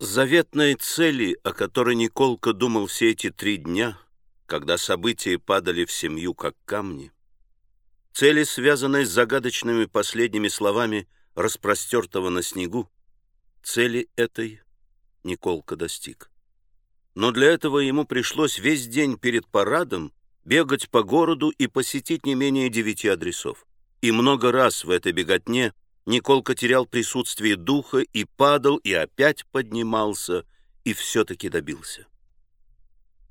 Заветной цели, о которой Николка думал все эти три дня, когда события падали в семью как камни, цели, связанной с загадочными последними словами распростертого на снегу, цели этой Николка достиг. Но для этого ему пришлось весь день перед парадом бегать по городу и посетить не менее девяти адресов. И много раз в этой беготне Николка терял присутствие духа и падал, и опять поднимался, и все-таки добился.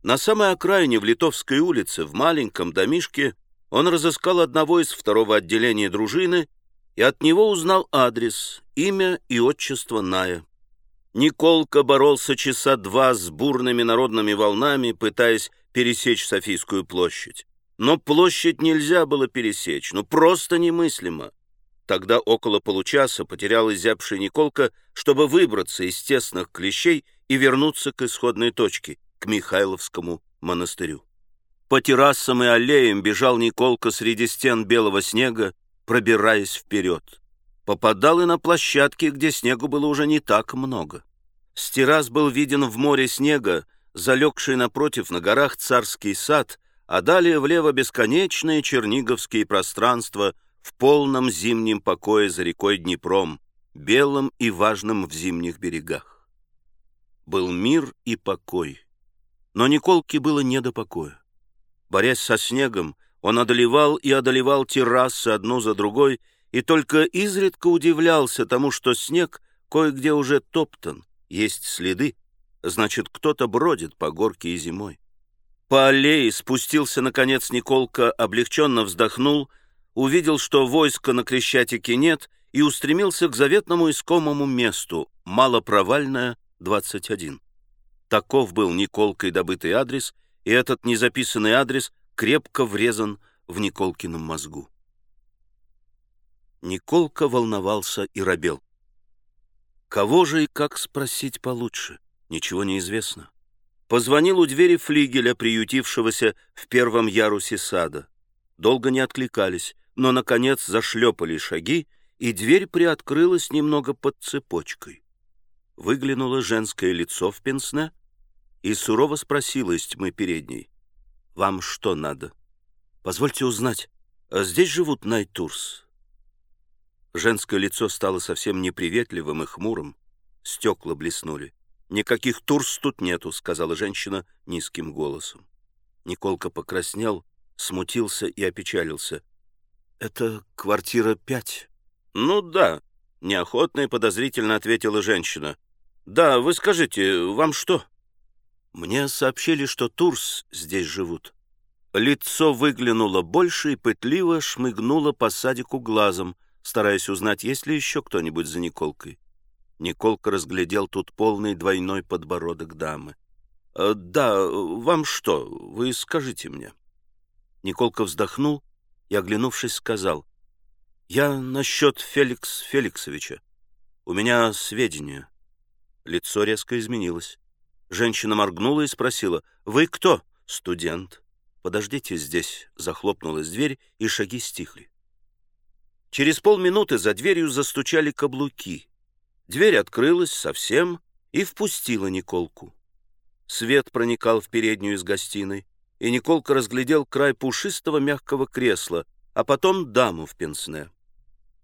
На самой окраине в Литовской улице, в маленьком домишке, он разыскал одного из второго отделения дружины и от него узнал адрес, имя и отчество Ная. Николка боролся часа два с бурными народными волнами, пытаясь пересечь Софийскую площадь. Но площадь нельзя было пересечь, ну просто немыслимо. Тогда около получаса потерял изябший Николка, чтобы выбраться из тесных клещей и вернуться к исходной точке, к Михайловскому монастырю. По террасам и аллеям бежал Николка среди стен белого снега, пробираясь вперед. Попадал и на площадки, где снегу было уже не так много. С террас был виден в море снега, залегший напротив на горах царский сад, а далее влево бесконечные черниговские пространства в полном зимнем покое за рекой Днепром, белым и важным в зимних берегах. Был мир и покой, но Николке было не до покоя. Борясь со снегом, он одолевал и одолевал террасы одну за другой, и только изредка удивлялся тому, что снег кое-где уже топтан, есть следы, значит, кто-то бродит по горке и зимой. По аллее спустился, наконец, Николка, облегченно вздохнул, увидел, что войска на Крещатике нет, и устремился к заветному искомому месту, малопровальная, 21. Таков был Николкой добытый адрес, и этот незаписанный адрес крепко врезан в Николкином мозгу. Николка волновался и робел. Кого же и как спросить получше? Ничего не известно. Позвонил у двери флигеля, приютившегося в первом ярусе сада. Долго не откликались, но, наконец, зашлепали шаги, и дверь приоткрылась немного под цепочкой. Выглянуло женское лицо в пенсне и сурово спросила из тьмы передней. «Вам что надо? Позвольте узнать, а здесь живут Найтурс?» Женское лицо стало совсем неприветливым и хмурым. Стекла блеснули. «Никаких Турс тут нету», — сказала женщина низким голосом. Николка покраснел, смутился и опечалился. «Это квартира пять?» «Ну да», — неохотно и подозрительно ответила женщина. «Да, вы скажите, вам что?» «Мне сообщили, что Турс здесь живут». Лицо выглянуло больше и пытливо шмыгнуло по садику глазом, стараясь узнать, есть ли еще кто-нибудь за Николкой. Николка разглядел тут полный двойной подбородок дамы. «Э, «Да, вам что? Вы скажите мне». Николка вздохнул и, оглянувшись, сказал. «Я насчет Феликс Феликсовича. У меня сведения». Лицо резко изменилось. Женщина моргнула и спросила. «Вы кто?» «Студент». «Подождите здесь», — захлопнулась дверь, и шаги стихли. Через полминуты за дверью застучали каблуки. Дверь открылась совсем и впустила Николку. Свет проникал в переднюю из гостиной, и Николка разглядел край пушистого мягкого кресла, а потом даму в пенсне.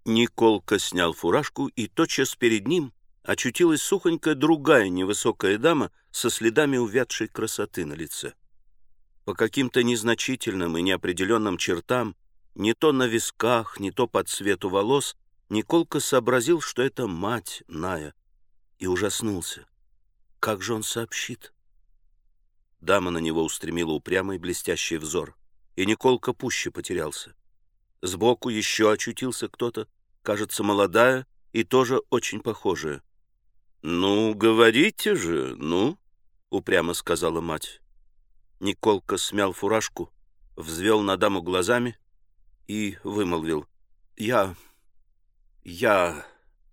Николка снял фуражку, и тотчас перед ним очутилась сухонькая другая невысокая дама со следами увядшей красоты на лице. По каким-то незначительным и неопределенным чертам не то на висках, не то под цвету волос, Николка сообразил, что это мать Ная, и ужаснулся. Как же он сообщит? Дама на него устремила упрямый блестящий взор, и Николка пуще потерялся. Сбоку еще очутился кто-то, кажется, молодая и тоже очень похожая. «Ну, говорите же, ну!» — упрямо сказала мать. Николка смял фуражку, взвел на даму глазами — и вымолвил. «Я... я...